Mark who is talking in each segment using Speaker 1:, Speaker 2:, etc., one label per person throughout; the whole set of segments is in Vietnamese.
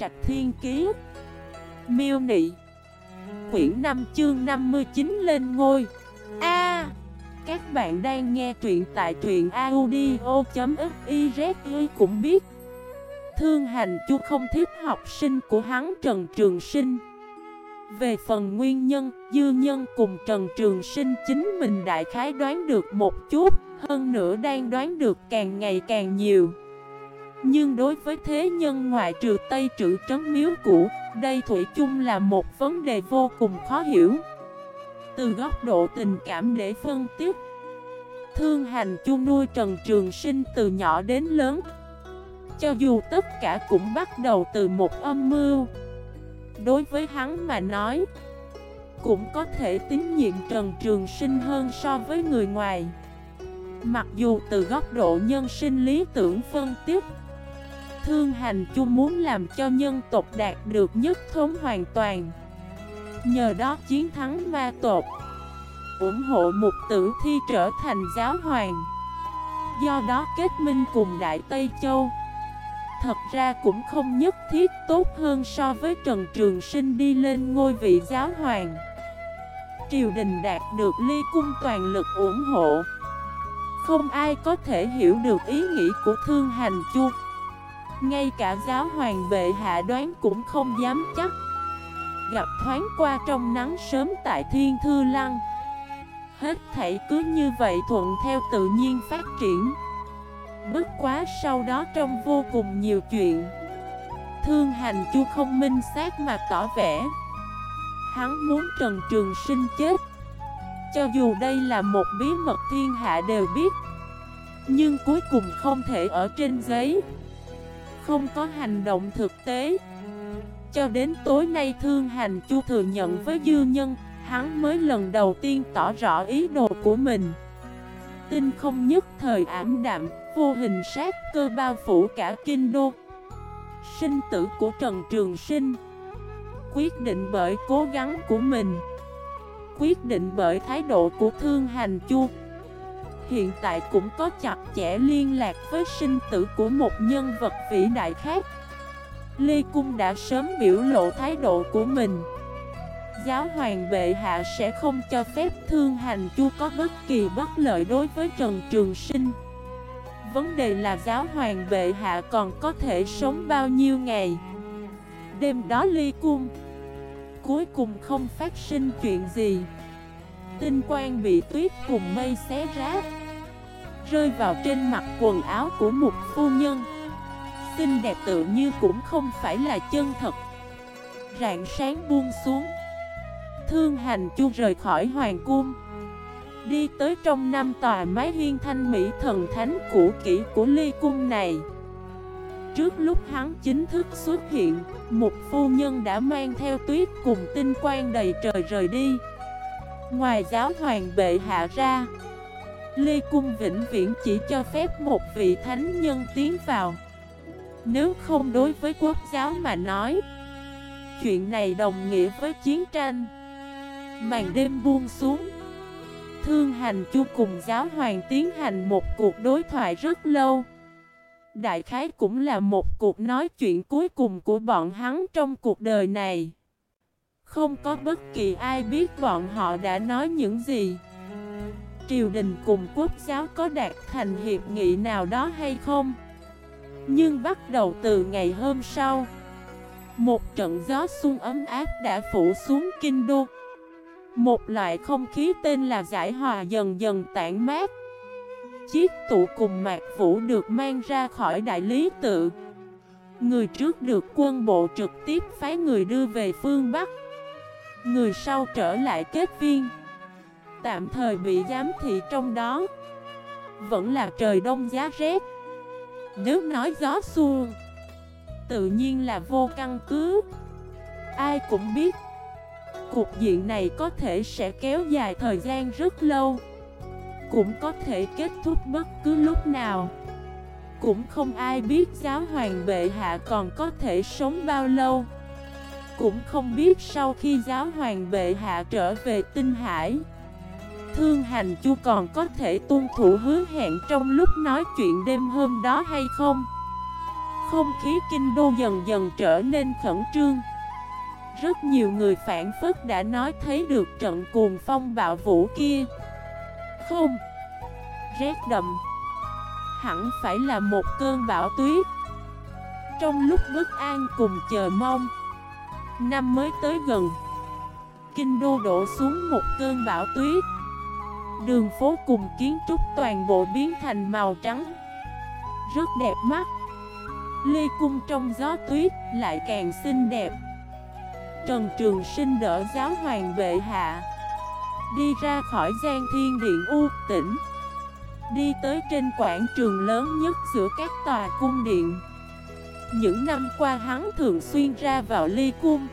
Speaker 1: Trạch Thiên Kiế Miêu Nị. Quyển 5 chương 59 lên ngôi. A. Các bạn đang nghe truyện tại truyện audio.xyz cũng biết. Thương hành chu không thích học sinh của hắn Trần Trường Sinh. Về phần nguyên nhân, dư nhân cùng Trần Trường Sinh chính mình đại khái đoán được một chút Hơn nữa đang đoán được càng ngày càng nhiều nhưng đối với thế nhân ngoại trừ Tây Trữ Trấn Miếu Cũ, đây Thủy chung là một vấn đề vô cùng khó hiểu. Từ góc độ tình cảm để phân tiếp, Thương hành chu nuôi Trần Trường Sinh từ nhỏ đến lớn. Cho dù tất cả cũng bắt đầu từ một âm mưu. Đối với hắn mà nói, cũng có thể tín nhiệm Trần Trường Sinh hơn so với người ngoài. Mặc dù từ góc độ nhân sinh lý tưởng phân tích Thương hành chu muốn làm cho nhân tộc đạt được nhất thống hoàn toàn. Nhờ đó chiến thắng ma tộc, ủng hộ mục tử thi trở thành giáo hoàng. Do đó kết minh cùng Đại Tây Châu, Thật ra cũng không nhất thiết tốt hơn so với Trần Trường Sinh đi lên ngôi vị giáo hoàng. Triều đình đạt được ly cung toàn lực ủng hộ. Không ai có thể hiểu được ý nghĩ của Thương Hành Chu ngay cả giáo hoàng bệ hạ đoán cũng không dám chắc. Gặp thoáng qua trong nắng sớm tại Thiên Thư Lăng. Hết thảy cứ như vậy thuận theo tự nhiên phát triển. Bất quá sau đó trong vô cùng nhiều chuyện, Thương hành chu không minh xác mà tỏ vẻ. Hắn muốn Trần Trường Sinh chết. Cho dù đây là một bí mật thiên hạ đều biết, Nhưng cuối cùng không thể ở trên giấy không có hành động thực tế. Cho đến tối nay Thương Hành Chu thừa nhận với dư nhân, Hắn mới lần đầu tiên tỏ rõ ý đồ của mình. Tinh không nhất thời ảm đạm, Vô hình sát cơ bao phủ cả kinh đô. Sinh tử của Trần Trường Sinh. Quyết định bởi cố gắng của mình. Quyết định bởi thái độ của Thương Hành Chu hiện tại cũng có chặt chẽ liên lạc với sinh tử của một nhân vật vĩ đại khác. Lê Cung đã sớm biểu lộ thái độ của mình. Giáo hoàng bệ hạ sẽ không cho phép thương hành chu có bất kỳ bất lợi đối với Trần Trường Sinh. Vấn đề là giáo hoàng bệ hạ còn có thể sống bao nhiêu ngày. Đêm đó ly cung Cuối cùng không phát sinh chuyện gì Tinh quang bị tuyết cùng mây xé rách Rơi vào trên mặt quần áo của một phu nhân. Xinh đẹp tự như cũng không phải là chân thật. Rạng sáng buông xuống, Thương hành chu rời khỏi hoàng cung. Đi tới trong năm tòa mái hiên thanh mỹ thần thánh cũ kỹ của ly cung này. Trước lúc hắn chính thức xuất hiện, Một phu nhân đã mang theo tuyết cùng tinh quang đầy trời rời đi. Ngoài giáo hoàng bệ hạ ra ly Cung vĩnh viễn chỉ cho phép một vị thánh nhân tiến vào. Nếu không đối với quốc giáo mà nói, Chuyện này đồng nghĩa với chiến tranh. Màn đêm buông xuống, Thương hành chu cùng giáo hoàng tiến hành một cuộc đối thoại rất lâu. Đại khái cũng là một cuộc nói chuyện cuối cùng của bọn hắn trong cuộc đời này. Không có bất kỳ ai biết bọn họ đã nói những gì. Triều đình cùng quốc giáo có đạt thành hiệp nghị nào đó hay không? Nhưng bắt đầu từ ngày hôm sau, Một trận gió xuân ấm áp đã phủ xuống kinh đô. Một loại không khí tên là giải hòa dần dần tản mát. Chiếc tụ cùng mạc vũ được mang ra khỏi đại lý tự. Người trước được quân bộ trực tiếp phái người đưa về phương Bắc. Người sau trở lại kết viên. Tạm thời bị giám thị trong đó. Vẫn là trời đông giá rét. Nếu nói gió xuông Tự nhiên là vô căn cứ. Ai cũng biết Cục diện này có thể sẽ kéo dài thời gian rất lâu. Cũng có thể kết thúc bất cứ lúc nào. Cũng không ai biết giáo hoàng bệ hạ còn có thể sống bao lâu. Cũng không biết sau khi giáo hoàng bệ hạ trở về tinh hải, Thương hành chu còn có thể tuân thủ hứa hẹn trong lúc nói chuyện đêm hôm đó hay không? Không khí kinh đô dần dần trở nên khẩn trương. Rất nhiều người phản phức đã nói thấy được trận cuồng phong bạo vũ kia. Không. Rét đậm. Hẳn phải là một cơn bão tuyết. Trong lúc bất an cùng chờ mong Năm mới tới gần. Kinh đô đổ xuống một cơn bão tuyết. Đường phố cùng kiến trúc toàn bộ biến thành màu trắng. Rất đẹp mắt. Lê cung trong gió tuyết lại càng xinh đẹp. Trần Trường Sinh đỡ giáo hoàng bệ hạ. Đi ra khỏi gian thiên điện u tỉnh Đi tới trên quảng trường lớn nhất giữa các tòa cung điện. Những năm qua hắn thường xuyên ra vào ly cung.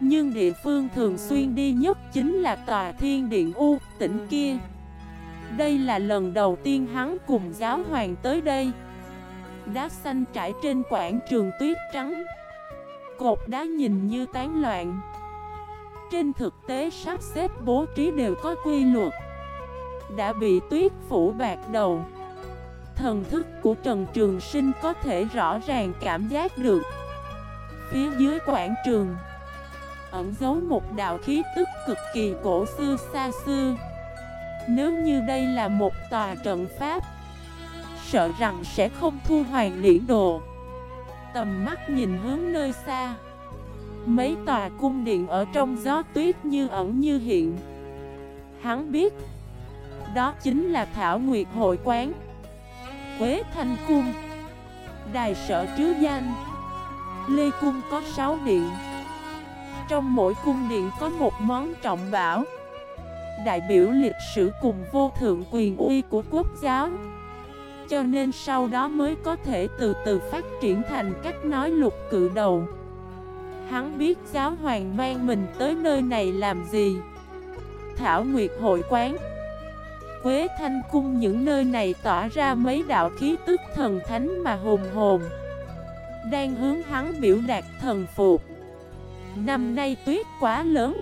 Speaker 1: Nhưng địa phương thường xuyên đi nhất chính là tòa thiên điện U, tỉnh kia. Đây là lần đầu tiên hắn cùng giáo hoàng tới đây. Đá xanh trải trên quảng trường tuyết trắng. Cột đá nhìn như tán loạn. Trên thực tế sắp xếp bố trí đều có quy luật. Đã bị tuyết phủ bạc đầu. Thần thức của Trần Trường Sinh có thể rõ ràng cảm giác được. Phía dưới quảng trường, Ẩn giấu một đạo khí tức cực kỳ cổ xưa xa xưa. Nếu như đây là một tòa trận pháp, Sợ rằng sẽ không thu hoàng liễn đồ. Tầm mắt nhìn hướng nơi xa, Mấy tòa cung điện ở trong gió tuyết như ẩn như hiện. Hắn biết, Đó chính là Thảo Nguyệt Hội Quán. Quế Thanh Cung. Đài sở chứa danh Lê Cung có 6 điện. Trong mỗi cung điện có một món trọng bảo. Đại biểu lịch sử cùng vô thượng quyền uy của quốc giáo. Cho nên sau đó mới có thể từ từ phát triển thành cách nói lục cự đầu. Hắn biết giáo hoàng mang mình tới nơi này làm gì. Thảo Nguyệt hội quán. Quế Thanh Cung những nơi này tỏa ra mấy đạo khí tức thần thánh mà hùng hồn, Đang hướng hắn biểu đạt thần phục. Năm nay tuyết quá lớn,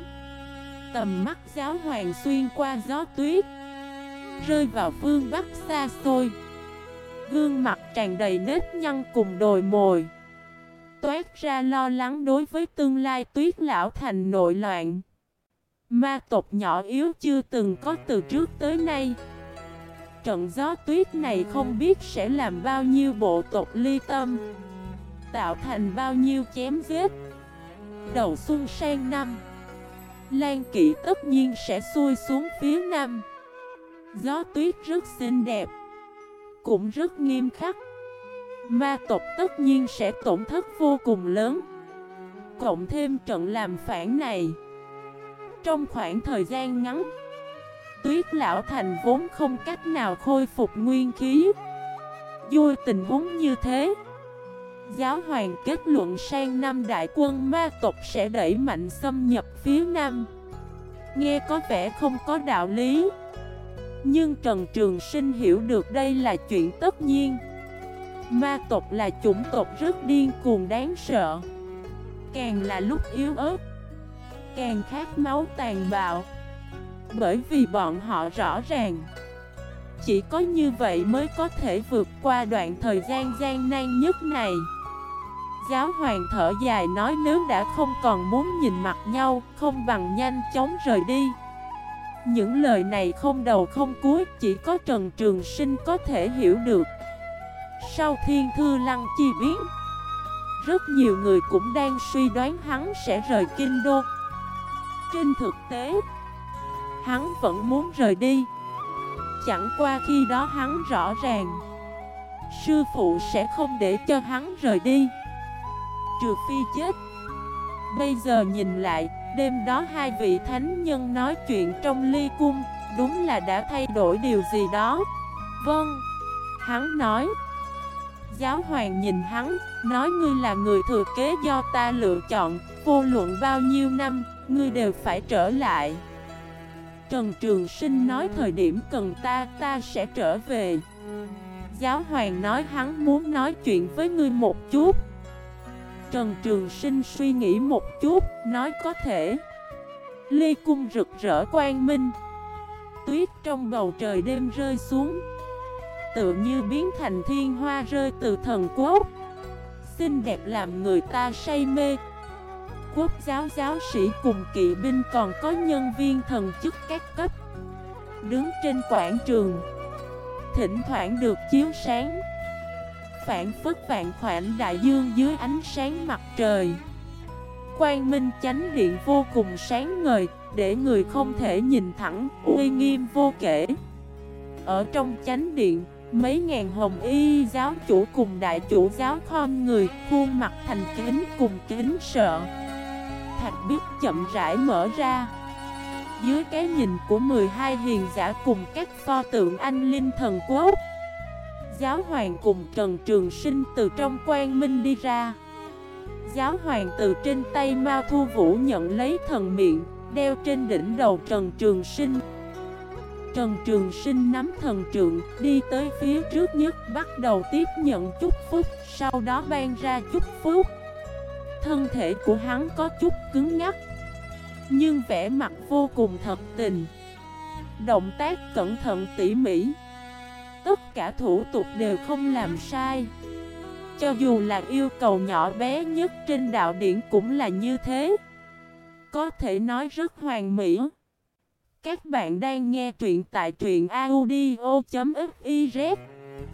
Speaker 1: Tầm mắt giáo hoàng xuyên qua gió tuyết, Rơi vào phương Bắc xa xôi. Gương mặt tràn đầy nếp nhăn cùng đồi mồi, Toát ra lo lắng đối với tương lai tuyết lão thành nội loạn. Ma tộc nhỏ yếu chưa từng có từ trước tới nay. Trận gió tuyết này không biết sẽ làm bao nhiêu bộ tộc ly tâm, Tạo thành bao nhiêu chém giết. Đầu xuân sang năm, Lan kỵ tất nhiên sẽ xuôi xuống phía nam. Gió tuyết rất xinh đẹp, cũng rất nghiêm khắc. Ma tộc tất nhiên sẽ tổn thất vô cùng lớn. Cộng thêm trận làm phản này trong khoảng thời gian ngắn. Tuyết lão thành vốn không cách nào khôi phục nguyên khí. Vui tình huống như thế, Giáo hoàng kết luận sang năm đại quân ma tộc sẽ đẩy mạnh xâm nhập phía nam. Nghe có vẻ không có đạo lý, nhưng Trần Trường Sinh hiểu được đây là chuyện tất nhiên. Ma tộc là chủng tộc rất điên cuồng đáng sợ, Càng là lúc yếu ớt. Càng khát máu tàn bạo. Bởi vì bọn họ rõ ràng, Chỉ có như vậy mới có thể vượt qua đoạn thời gian gian nan nhất này. Giáo hoàng thở dài nói nếu đã không còn muốn nhìn mặt nhau, Không bằng nhanh chóng rời đi. Những lời này không đầu không cuối, Chỉ có Trần Trường Sinh có thể hiểu được. Sau thiên thư lăng chi biến, Rất nhiều người cũng đang suy đoán hắn sẽ rời kinh đô. Trên thực tế, Hắn vẫn muốn rời đi. Chẳng qua khi đó hắn rõ ràng, Sư phụ sẽ không để cho hắn rời đi. Trừ phi chết. Bây giờ nhìn lại, Đêm đó hai vị thánh nhân nói chuyện trong ly cung, Đúng là đã thay đổi điều gì đó. Vâng Hắn nói. Giáo hoàng nhìn hắn, Nói ngươi là người thừa kế do ta lựa chọn, Vô luận bao nhiêu năm Ngươi đều phải trở lại. Trần Trường Sinh nói thời điểm cần ta Ta sẽ trở về. Giáo hoàng nói hắn muốn nói chuyện với ngươi một chút. Trần Trường Sinh suy nghĩ một chút, nói có thể. Ly Cung rực rỡ quang minh. Tuyết trong bầu trời đêm rơi xuống. Tự như biến thành thiên hoa rơi từ thần quốc. Xinh đẹp làm người ta say mê. Quốc giáo giáo sĩ cùng kỵ binh còn có nhân viên thần chức các cấp. Đứng trên quảng trường Thỉnh thoảng được chiếu sáng. Phản phất vạn khoản đại dương dưới ánh sáng mặt trời. Quang minh chánh điện vô cùng sáng ngời Để người không thể nhìn thẳng, uy nghiêm vô kể. Ở trong chánh điện Mấy ngàn hồng y giáo chủ cùng đại chủ giáo khom người Khuôn mặt thành kính cùng kính sợ. Thạch biết chậm rãi mở ra. Dưới cái nhìn của 12 hiền giả cùng các pho tượng anh linh thần quốc Giáo hoàng cùng Trần Trường Sinh từ trong quan minh đi ra. Giáo hoàng từ trên tay Mao Thu Vũ nhận lấy thần miệng Đeo trên đỉnh đầu Trần Trường Sinh. Trần Trường Sinh nắm thần trượng, đi tới phía trước nhất bắt đầu tiếp nhận chúc phúc, sau đó ban ra chúc phúc. Thân thể của hắn có chút cứng ngắc, nhưng vẻ mặt vô cùng thật tình. Động tác cẩn thận tỉ mỉ. Tất cả thủ tục đều không làm sai. Cho dù là yêu cầu nhỏ bé nhất trên đạo điển cũng là như thế. Có thể nói rất hoàn mỹ. Các bạn đang nghe truyện tại truyện audio.fif